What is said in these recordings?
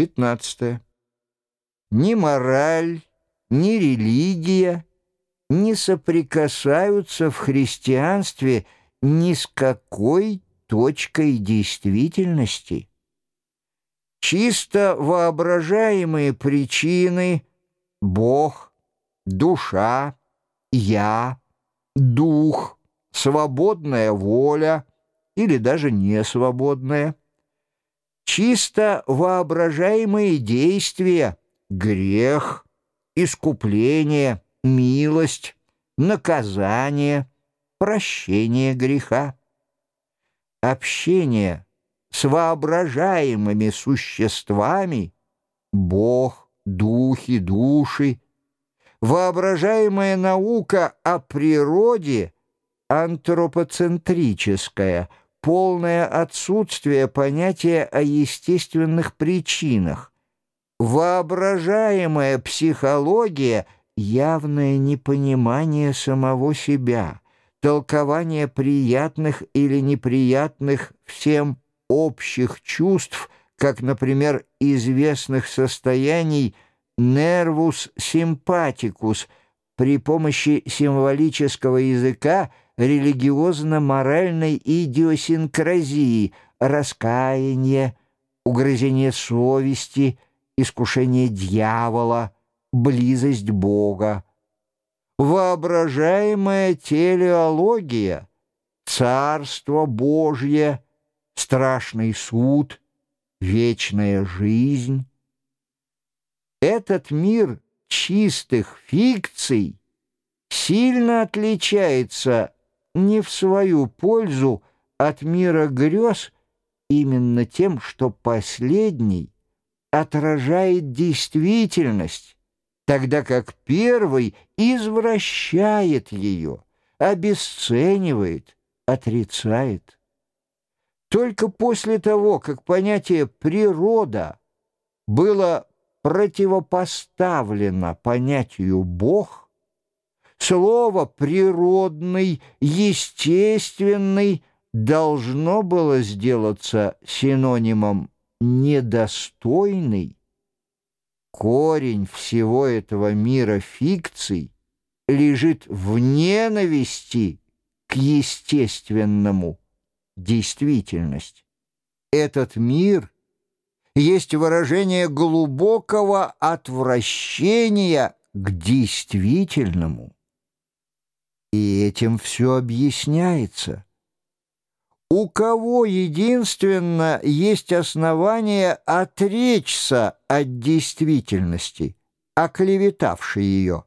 15. Ни мораль, ни религия не соприкасаются в христианстве ни с какой точкой действительности. Чисто воображаемые причины — Бог, душа, я, дух, свободная воля или даже несвободная — чисто воображаемые действия, грех, искупление, милость, наказание, прощение греха. Общение с воображаемыми существами, Бог, духи, души, воображаемая наука о природе антропоцентрическая – полное отсутствие понятия о естественных причинах, воображаемая психология — явное непонимание самого себя, толкование приятных или неприятных всем общих чувств, как, например, известных состояний «nervus sympathicus» при помощи символического языка — религиозно-моральной идиосинкразии, раскаяние, угрызение совести, искушение дьявола, близость Бога. Воображаемая телеология, Царство Божье, страшный суд, вечная жизнь. Этот мир чистых фикций сильно отличается не в свою пользу от мира грез именно тем, что последний отражает действительность, тогда как первый извращает ее, обесценивает, отрицает. Только после того, как понятие «природа» было противопоставлено понятию «Бог», Слово «природный», «естественный» должно было сделаться синонимом «недостойный». Корень всего этого мира фикций лежит в ненависти к естественному действительность. Этот мир есть выражение глубокого отвращения к действительному. И этим все объясняется. У кого единственно есть основание отречься от действительности, оклеветавшей ее?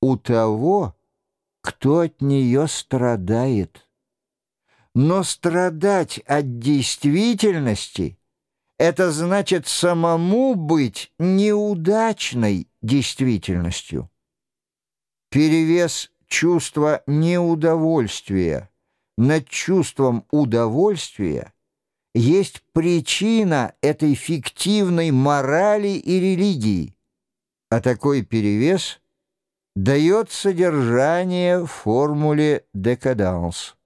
У того, кто от нее страдает. Но страдать от действительности — это значит самому быть неудачной действительностью. Перевес чувство неудовольствия над чувством удовольствия есть причина этой фиктивной морали и религии, а такой перевес дает содержание формуле «декаданс».